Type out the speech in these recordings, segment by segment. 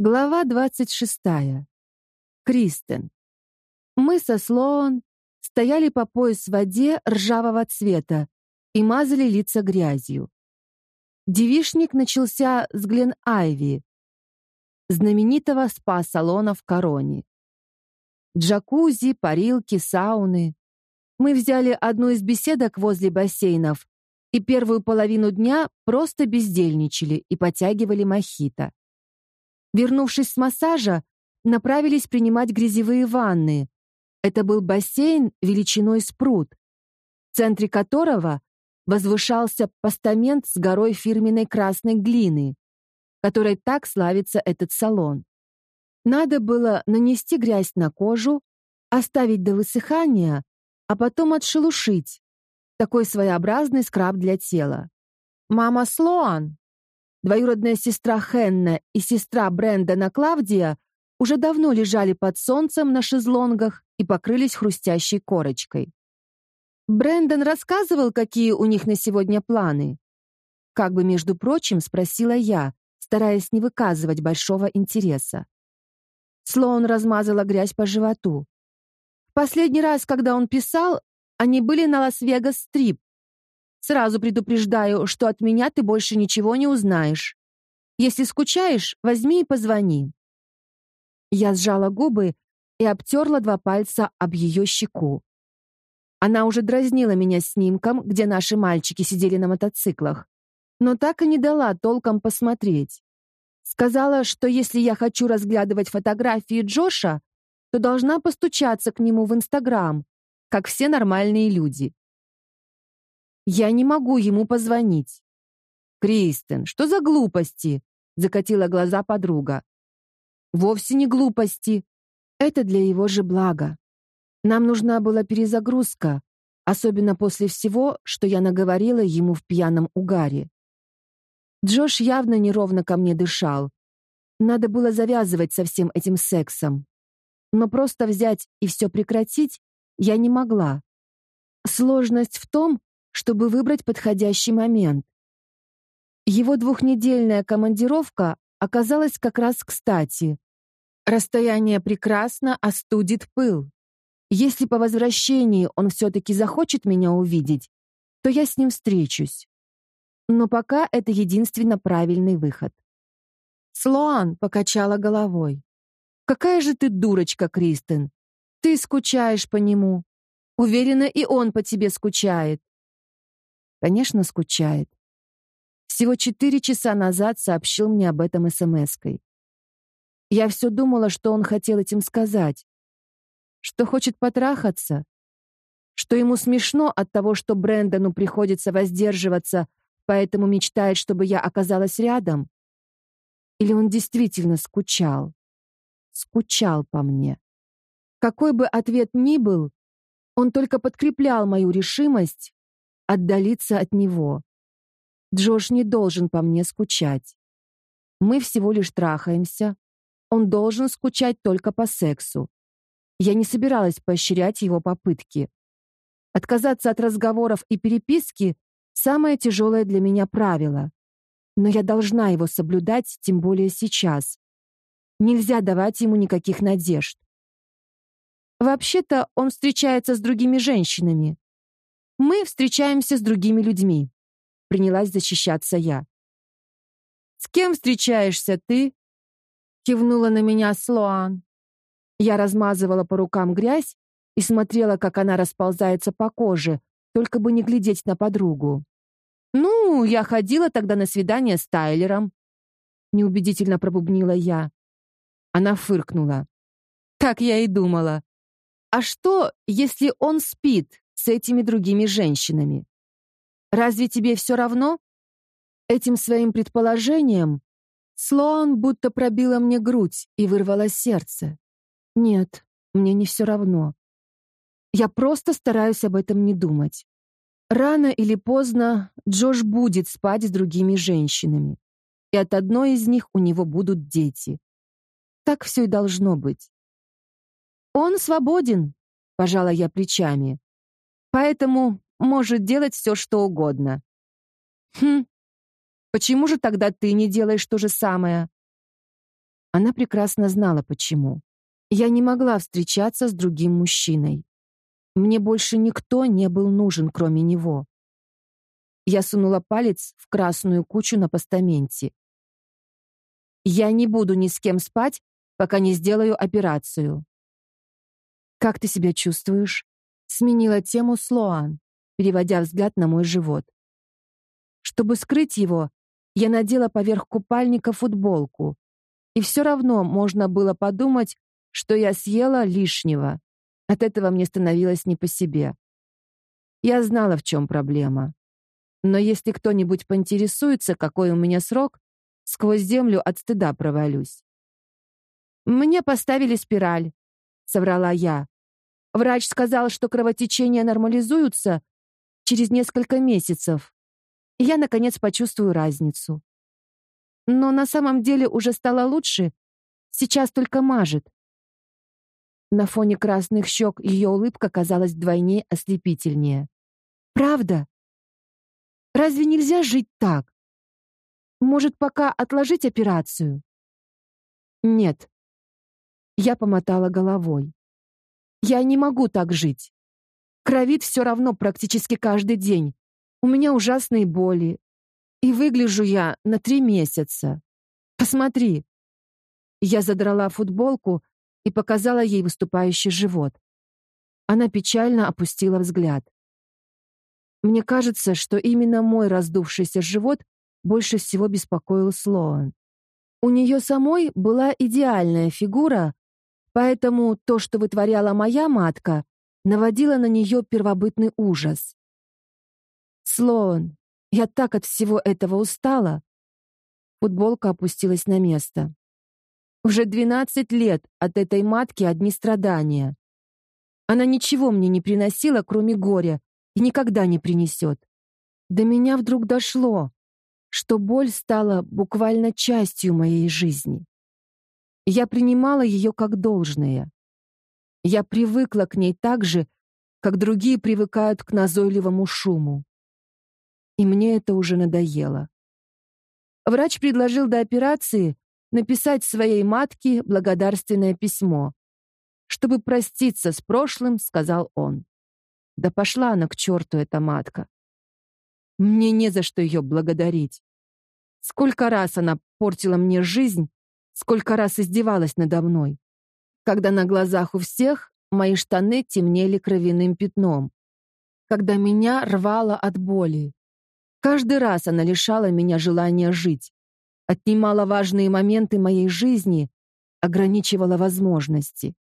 Глава 26. Кристен. Мы со Слоан стояли по пояс в воде ржавого цвета и мазали лица грязью. Девишник начался с Глен Айви, знаменитого спа-салона в Короне. Джакузи, парилки, сауны. Мы взяли одну из беседок возле бассейнов и первую половину дня просто бездельничали и потягивали мохито. Вернувшись с массажа, направились принимать грязевые ванны. Это был бассейн величиной с пруд, в центре которого возвышался постамент с горой фирменной красной глины, которой так славится этот салон. Надо было нанести грязь на кожу, оставить до высыхания, а потом отшелушить. Такой своеобразный скраб для тела. Мама Слоан, Двоюродная сестра Хенна и сестра Брэндона Клавдия уже давно лежали под солнцем на шезлонгах и покрылись хрустящей корочкой. Брэндон рассказывал, какие у них на сегодня планы. Как бы, между прочим, спросила я, стараясь не выказывать большого интереса. Слоун размазала грязь по животу. В последний раз, когда он писал, они были на Лас-Вегас-стрип, Сразу предупреждаю, что от меня ты больше ничего не узнаешь. Если скучаешь, возьми и позвони». Я сжала губы и обтерла два пальца об ее щеку. Она уже дразнила меня снимком, где наши мальчики сидели на мотоциклах, но так и не дала толком посмотреть. Сказала, что если я хочу разглядывать фотографии Джоша, то должна постучаться к нему в Инстаграм, как все нормальные люди. Я не могу ему позвонить. Кристен, что за глупости? Закатила глаза подруга. Вовсе не глупости. Это для его же блага. Нам нужна была перезагрузка, особенно после всего, что я наговорила ему в пьяном угаре. Джош явно неровно ко мне дышал. Надо было завязывать со всем этим сексом. Но просто взять и все прекратить я не могла. Сложность в том, чтобы выбрать подходящий момент. Его двухнедельная командировка оказалась как раз кстати. Расстояние прекрасно остудит пыл. Если по возвращении он все-таки захочет меня увидеть, то я с ним встречусь. Но пока это единственно правильный выход. Слоан покачала головой. «Какая же ты дурочка, Кристен! Ты скучаешь по нему. Уверена, и он по тебе скучает. Конечно, скучает. Всего четыре часа назад сообщил мне об этом СМС-кой. Я все думала, что он хотел этим сказать. Что хочет потрахаться. Что ему смешно от того, что Брэндону приходится воздерживаться, поэтому мечтает, чтобы я оказалась рядом. Или он действительно скучал. Скучал по мне. Какой бы ответ ни был, он только подкреплял мою решимость отдалиться от него. Джош не должен по мне скучать. Мы всего лишь трахаемся. Он должен скучать только по сексу. Я не собиралась поощрять его попытки. Отказаться от разговоров и переписки — самое тяжелое для меня правило. Но я должна его соблюдать, тем более сейчас. Нельзя давать ему никаких надежд. Вообще-то он встречается с другими женщинами. Мы встречаемся с другими людьми. Принялась защищаться я. С кем встречаешься ты? Кивнула на меня Слоан. Я размазывала по рукам грязь и смотрела, как она расползается по коже, только бы не глядеть на подругу. Ну, я ходила тогда на свидание с Тайлером. Неубедительно пробубнила я. Она фыркнула. Так я и думала. А что, если он спит с этими другими женщинами. Разве тебе все равно? Этим своим предположением Слоан будто пробила мне грудь и вырвала сердце. Нет, мне не все равно. Я просто стараюсь об этом не думать. Рано или поздно Джош будет спать с другими женщинами, и от одной из них у него будут дети. Так все и должно быть. Он свободен, пожала я плечами поэтому может делать все, что угодно. Хм, почему же тогда ты не делаешь то же самое? Она прекрасно знала, почему. Я не могла встречаться с другим мужчиной. Мне больше никто не был нужен, кроме него. Я сунула палец в красную кучу на постаменте. Я не буду ни с кем спать, пока не сделаю операцию. Как ты себя чувствуешь? Сменила тему Слоан, переводя взгляд на мой живот. Чтобы скрыть его, я надела поверх купальника футболку, и все равно можно было подумать, что я съела лишнего. От этого мне становилось не по себе. Я знала, в чем проблема. Но если кто-нибудь поинтересуется, какой у меня срок, сквозь землю от стыда провалюсь. «Мне поставили спираль», — соврала я. Врач сказал, что кровотечения нормализуются через несколько месяцев. И я, наконец, почувствую разницу. Но на самом деле уже стало лучше, сейчас только мажет. На фоне красных щек ее улыбка казалась вдвойне ослепительнее. «Правда? Разве нельзя жить так? Может, пока отложить операцию?» «Нет». Я помотала головой. «Я не могу так жить. Кровит все равно практически каждый день. У меня ужасные боли. И выгляжу я на три месяца. Посмотри». Я задрала футболку и показала ей выступающий живот. Она печально опустила взгляд. Мне кажется, что именно мой раздувшийся живот больше всего беспокоил Слоан. У нее самой была идеальная фигура, поэтому то, что вытворяла моя матка, наводило на нее первобытный ужас. «Слоан, я так от всего этого устала!» Футболка опустилась на место. Уже двенадцать лет от этой матки одни страдания. Она ничего мне не приносила, кроме горя, и никогда не принесет. До меня вдруг дошло, что боль стала буквально частью моей жизни. Я принимала ее как должное. Я привыкла к ней так же, как другие привыкают к назойливому шуму. И мне это уже надоело. Врач предложил до операции написать своей матке благодарственное письмо. «Чтобы проститься с прошлым», — сказал он. Да пошла она к черту, эта матка. Мне не за что ее благодарить. Сколько раз она портила мне жизнь, сколько раз издевалась надо мной. Когда на глазах у всех мои штаны темнели кровяным пятном. Когда меня рвало от боли. Каждый раз она лишала меня желания жить отнимала важные моменты моей жизни, ограничивала возможности.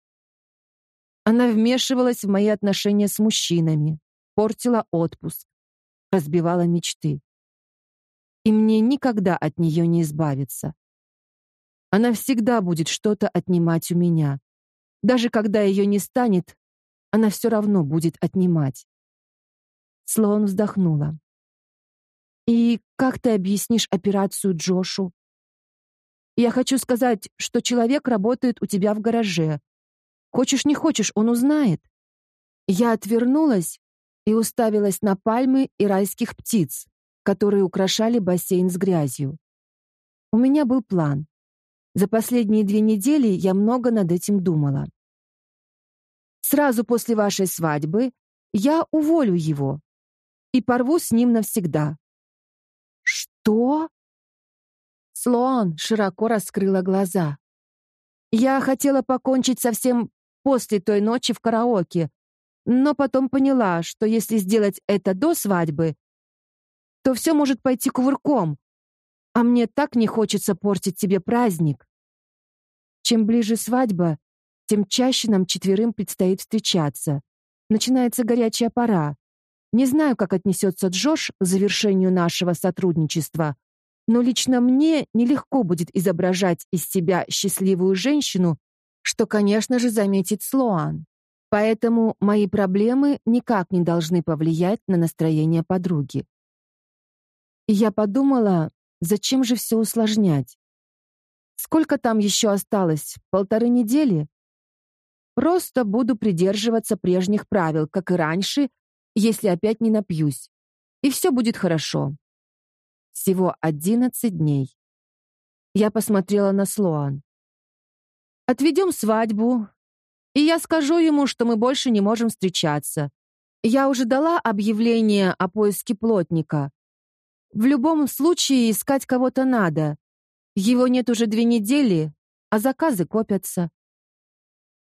Она вмешивалась в мои отношения с мужчинами, портила отпуск, разбивала мечты. И мне никогда от нее не избавиться. Она всегда будет что-то отнимать у меня. Даже когда ее не станет, она все равно будет отнимать. Слоун вздохнула. И как ты объяснишь операцию Джошу? Я хочу сказать, что человек работает у тебя в гараже. Хочешь не хочешь, он узнает. Я отвернулась и уставилась на пальмы и райских птиц, которые украшали бассейн с грязью. У меня был план. За последние две недели я много над этим думала. Сразу после вашей свадьбы я уволю его и порву с ним навсегда. «Что?» Слоан широко раскрыла глаза. «Я хотела покончить совсем после той ночи в караоке, но потом поняла, что если сделать это до свадьбы, то все может пойти кувырком, а мне так не хочется портить тебе праздник. Чем ближе свадьба, тем чаще нам четверым предстоит встречаться. Начинается горячая пора. Не знаю, как отнесется Джош к завершению нашего сотрудничества, но лично мне нелегко будет изображать из себя счастливую женщину, что, конечно же, заметит Слоан. Поэтому мои проблемы никак не должны повлиять на настроение подруги. И я подумала, зачем же все усложнять? Сколько там еще осталось? Полторы недели? Просто буду придерживаться прежних правил, как и раньше, если опять не напьюсь. И все будет хорошо. Всего одиннадцать дней. Я посмотрела на Слоан. Отведем свадьбу, и я скажу ему, что мы больше не можем встречаться. Я уже дала объявление о поиске плотника. В любом случае искать кого-то надо. Его нет уже две недели, а заказы копятся.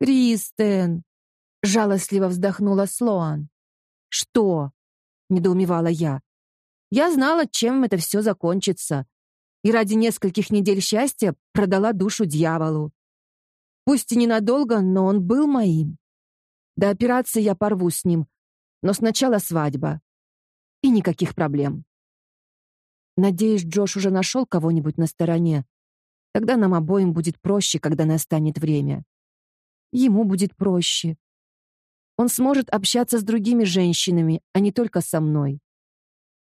«Кристен!» — жалостливо вздохнула Слоан. «Что?» — недоумевала я. «Я знала, чем это все закончится, и ради нескольких недель счастья продала душу дьяволу. Пусть и ненадолго, но он был моим. До операции я порву с ним, но сначала свадьба. И никаких проблем. Надеюсь, Джош уже нашел кого-нибудь на стороне. Тогда нам обоим будет проще, когда настанет время. Ему будет проще. Он сможет общаться с другими женщинами, а не только со мной.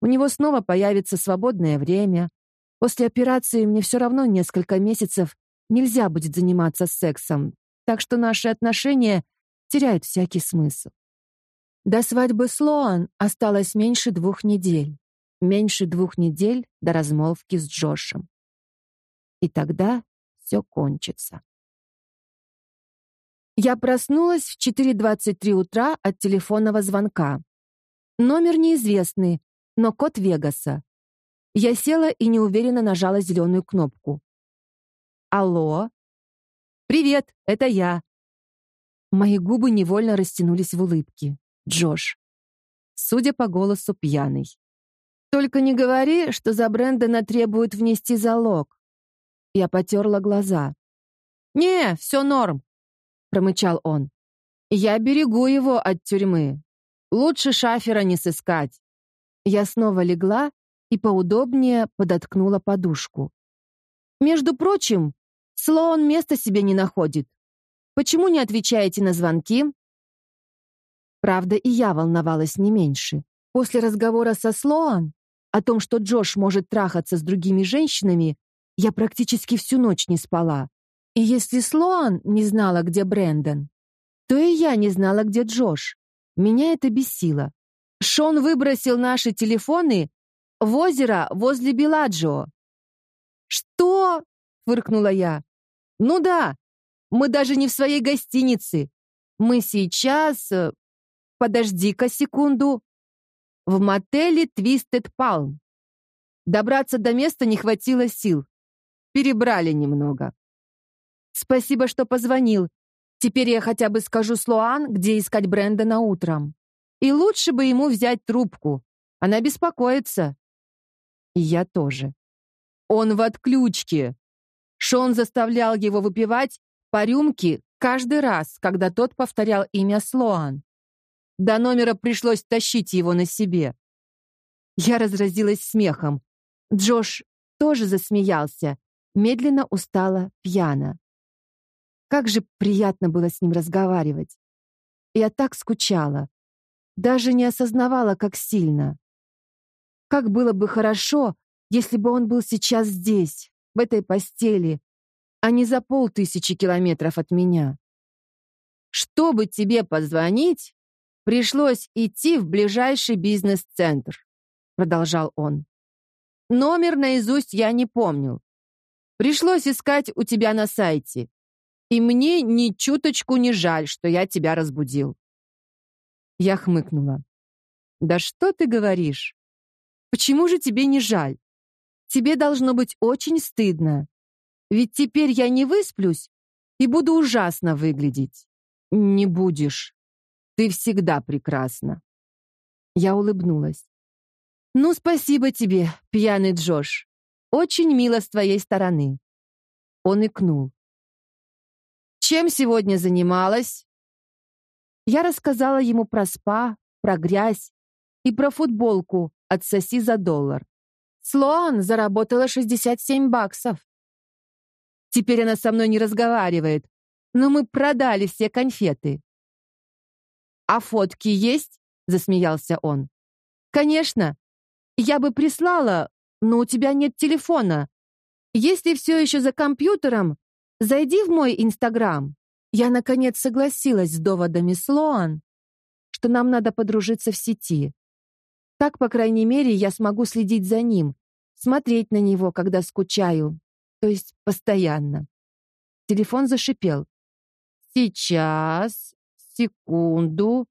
У него снова появится свободное время. После операции мне все равно несколько месяцев нельзя будет заниматься сексом, так что наши отношения теряют всякий смысл. До свадьбы Слоан осталось меньше двух недель. Меньше двух недель до размолвки с Джошем. И тогда все кончится. Я проснулась в 4.23 утра от телефонного звонка. Номер неизвестный, но код Вегаса. Я села и неуверенно нажала зеленую кнопку. «Алло?» «Привет, это я». Мои губы невольно растянулись в улыбке. Джош. Судя по голосу, пьяный. «Только не говори, что за Брэндона требуют внести залог». Я потерла глаза. «Не, все норм», — промычал он. «Я берегу его от тюрьмы. Лучше шафера не сыскать». Я снова легла и поудобнее подоткнула подушку. «Между прочим, Слоун места себе не находит. Почему не отвечаете на звонки?» Правда, и я волновалась не меньше. После разговора со Слоан о том, что Джош может трахаться с другими женщинами, я практически всю ночь не спала. И если Слоан не знала, где Брэндон, то и я не знала, где Джош. Меня это бесило. Шон выбросил наши телефоны в озеро возле Беладжио. «Что?» — фыркнула я. «Ну да, мы даже не в своей гостинице. Мы сейчас... Э, подожди-ка секунду в мотеле Twisted Palm. Добраться до места не хватило сил. Перебрали немного. Спасибо, что позвонил. Теперь я хотя бы скажу Слоан, где искать Брэндона утром. И лучше бы ему взять трубку. Она беспокоится. И я тоже. Он в отключке. Шон заставлял его выпивать по рюмке каждый раз, когда тот повторял имя Слоан. До номера пришлось тащить его на себе. Я разразилась смехом. Джош тоже засмеялся, медленно устала, пьяно. Как же приятно было с ним разговаривать. Я так скучала. Даже не осознавала, как сильно. Как было бы хорошо, если бы он был сейчас здесь, в этой постели, а не за полтысячи километров от меня. Чтобы тебе позвонить, Пришлось идти в ближайший бизнес-центр, продолжал он. Номер наизусть я не помнил. Пришлось искать у тебя на сайте. И мне ни чуточку не жаль, что я тебя разбудил. Я хмыкнула. Да что ты говоришь? Почему же тебе не жаль? Тебе должно быть очень стыдно. Ведь теперь я не высплюсь и буду ужасно выглядеть. Не будешь, ты всегда прекрасна. Я улыбнулась. Ну, спасибо тебе, пьяный Джош. Очень мило с твоей стороны. Он икнул. Чем сегодня занималась? Я рассказала ему про спа, про грязь и про футболку от соси за доллар. Слоан заработала 67 баксов. Теперь она со мной не разговаривает, но мы продали все конфеты. «А фотки есть?» — засмеялся он. «Конечно. Я бы прислала, но у тебя нет телефона. Если все еще за компьютером, зайди в мой Инстаграм». Я, наконец, согласилась с доводами Слоан, что нам надо подружиться в сети. Так, по крайней мере, я смогу следить за ним, смотреть на него, когда скучаю, то есть постоянно. Телефон зашипел. «Сейчас, секунду».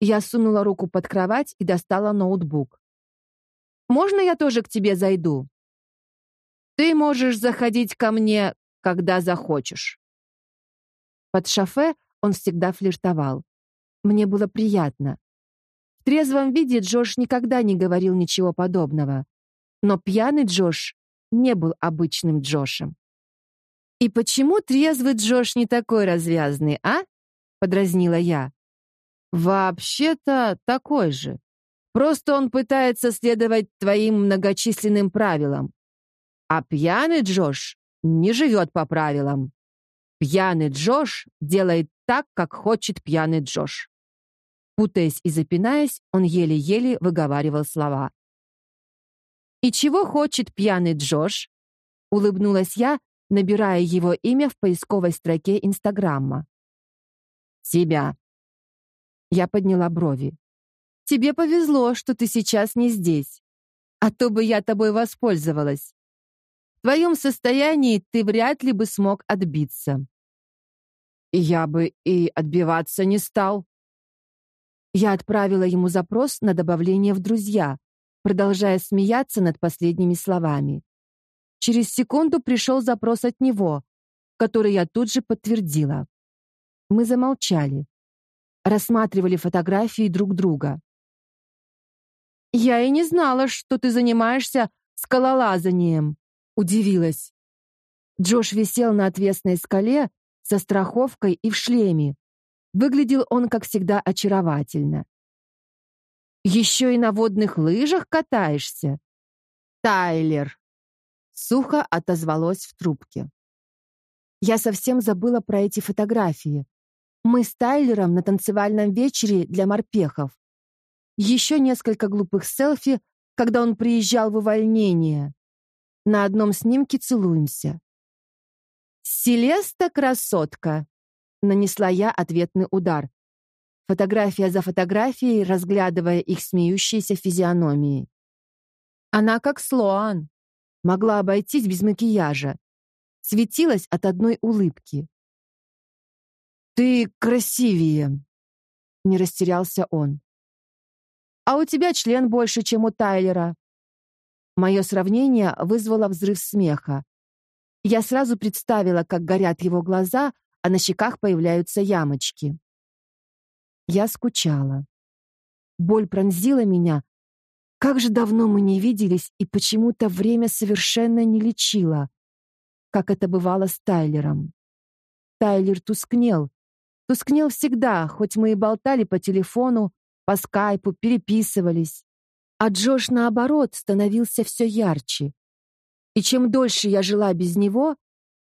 Я сунула руку под кровать и достала ноутбук. «Можно я тоже к тебе зайду?» «Ты можешь заходить ко мне, когда захочешь». Под шофе он всегда флиртовал. Мне было приятно. В трезвом виде Джош никогда не говорил ничего подобного. Но пьяный Джош не был обычным Джошем. «И почему трезвый Джош не такой развязный, а?» — подразнила я. «Вообще-то такой же. Просто он пытается следовать твоим многочисленным правилам. А пьяный Джош не живет по правилам. Пьяный Джош делает так, как хочет пьяный Джош». Путаясь и запинаясь, он еле-еле выговаривал слова. «И чего хочет пьяный Джош?» — улыбнулась я, набирая его имя в поисковой строке Инстаграма. «Тебя». Я подняла брови. «Тебе повезло, что ты сейчас не здесь. А то бы я тобой воспользовалась. В твоем состоянии ты вряд ли бы смог отбиться». «Я бы и отбиваться не стал». Я отправила ему запрос на добавление в друзья, продолжая смеяться над последними словами. Через секунду пришел запрос от него, который я тут же подтвердила. Мы замолчали, рассматривали фотографии друг друга. «Я и не знала, что ты занимаешься скалолазанием», — удивилась. Джош висел на отвесной скале со страховкой и в шлеме. Выглядел он, как всегда, очаровательно. «Еще и на водных лыжах катаешься?» «Тайлер», Сухо отозвалось в трубке. Я совсем забыла про эти фотографии. Мы с Тайлером на танцевальном вечере для морпехов. Еще несколько глупых селфи, когда он приезжал в увольнение. На одном снимке целуемся. «Селеста красотка!» — нанесла я ответный удар. Фотография за фотографией, разглядывая их смеющиеся физиономии. Она как Слоан могла обойтись без макияжа. Светилась от одной улыбки. «Ты красивее», — не растерялся он. «А у тебя член больше, чем у Тайлера». Мое сравнение вызвало взрыв смеха. Я сразу представила, как горят его глаза, а на щеках появляются ямочки. Я скучала. Боль пронзила меня, как же давно мы не виделись, и почему-то время совершенно не лечило, как это бывало с Тайлером. Тайлер тускнел. Тускнел всегда, хоть мы и болтали по телефону, по скайпу, переписывались. А Джош, наоборот, становился все ярче. И чем дольше я жила без него,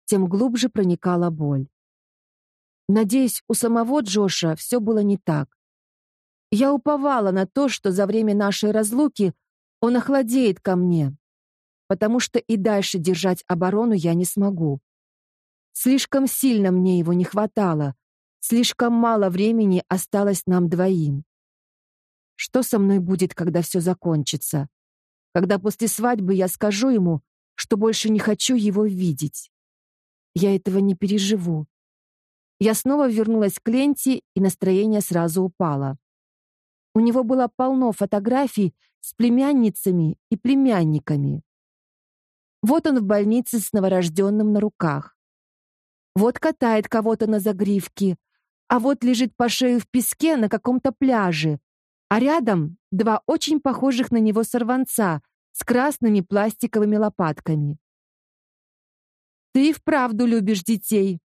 тем глубже проникала боль. Надеюсь, у самого Джоша все было не так. Я уповала на то, что за время нашей разлуки он охладеет ко мне, потому что и дальше держать оборону я не смогу. Слишком сильно мне его не хватало, слишком мало времени осталось нам двоим. Что со мной будет, когда все закончится? Когда после свадьбы я скажу ему, что больше не хочу его видеть? Я этого не переживу. Я снова вернулась к ленте, и настроение сразу упало. У него было полно фотографий с племянницами и племянниками. Вот он в больнице с новорожденным на руках. Вот катает кого-то на загривке, а вот лежит по шею в песке на каком-то пляже, а рядом два очень похожих на него сорванца с красными пластиковыми лопатками. «Ты вправду любишь детей?»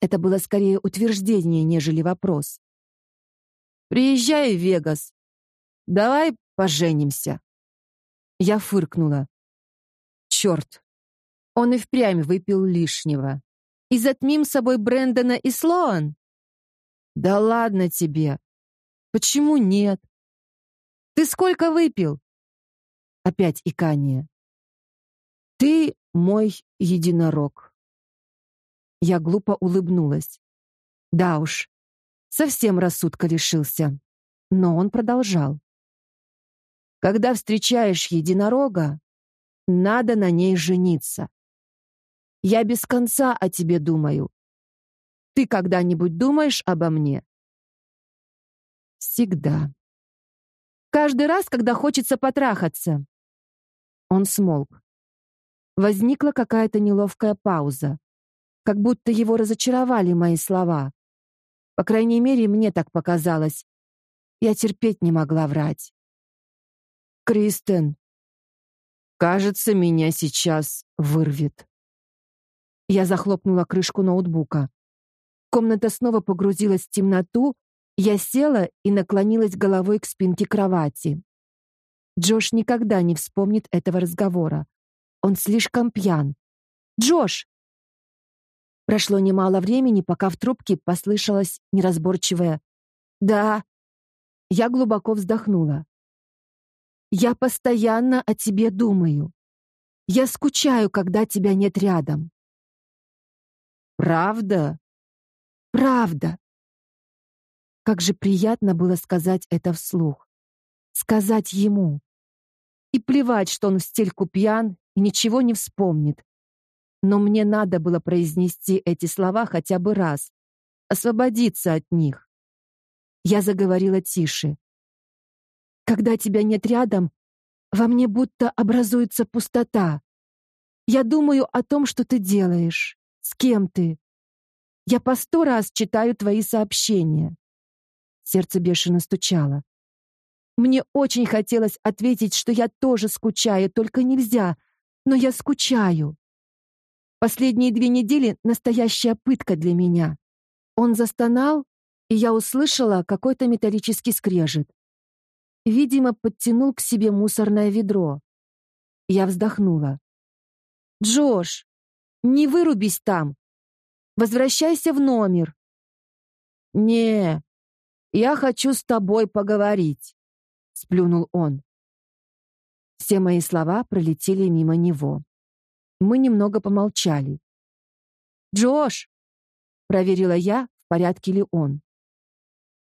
Это было скорее утверждение, нежели вопрос. Приезжай в Вегас. Давай поженимся. Я фыркнула. Черт. Он и впрямь выпил лишнего. И затмим собой Брэндона и Слоан? Да ладно тебе. Почему нет? Ты сколько выпил? Опять икание. Ты мой единорог. Я глупо улыбнулась. Да уж, совсем рассудка лишился. Но он продолжал. Когда встречаешь единорога, надо на ней жениться. Я без конца о тебе думаю. Ты когда-нибудь думаешь обо мне? Всегда. Каждый раз, когда хочется потрахаться. Он смолк. Возникла какая-то неловкая пауза, как будто его разочаровали мои слова. По крайней мере, мне так показалось. Я терпеть не могла врать. Кристен, кажется, меня сейчас вырвет. Я захлопнула крышку ноутбука. Комната снова погрузилась в темноту, я села и наклонилась головой к спинке кровати. Джош никогда не вспомнит этого разговора. Он слишком пьян. Джош. Прошло немало времени, пока в трубке послышалось неразборчивое: "Да". Я глубоко вздохнула. Я постоянно о тебе думаю. Я скучаю, когда тебя нет рядом. Правда? Правда. Как же приятно было сказать это вслух. Сказать ему. И плевать, что он в стельку пьян и ничего не вспомнит. Но мне надо было произнести эти слова хотя бы раз, освободиться от них. Я заговорила тише. Когда тебя нет рядом, во мне будто образуется пустота. Я думаю о том, что ты делаешь, с кем ты. Я по сто раз читаю твои сообщения. Сердце бешено стучало. Мне очень хотелось ответить, что я тоже скучаю, только нельзя. Но я скучаю. Последние две недели настоящая пытка для меня. Он застонал, и я услышала какой-то металлический скрежет. Видимо, подтянул к себе мусорное ведро. Я вздохнула. Джош, не вырубись там. Возвращайся в номер. Не, я хочу с тобой поговорить сплюнул он. Все мои слова пролетели мимо него. Мы немного помолчали. Джош, проверила я, в порядке ли он.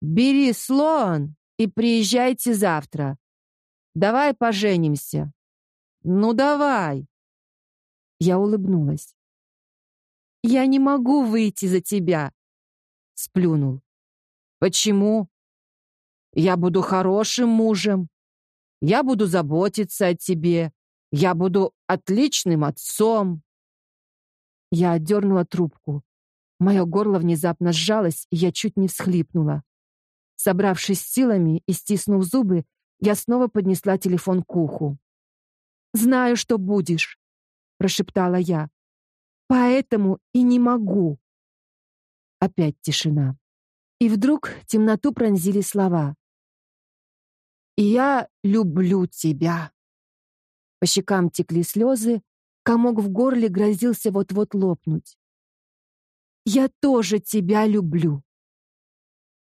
Бери слон и приезжайте завтра. Давай поженимся. Ну давай. Я улыбнулась. Я не могу выйти за тебя, сплюнул. Почему? Я буду хорошим мужем. Я буду заботиться о тебе. Я буду отличным отцом. Я отдернула трубку. Мое горло внезапно сжалось, и я чуть не всхлипнула. Собравшись силами и стиснув зубы, я снова поднесла телефон к уху. «Знаю, что будешь», — прошептала я. «Поэтому и не могу». Опять тишина. И вдруг темноту пронзили слова я люблю тебя. По щекам текли слезы, комок в горле грозился вот-вот лопнуть. Я тоже тебя люблю.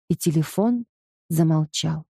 И телефон замолчал.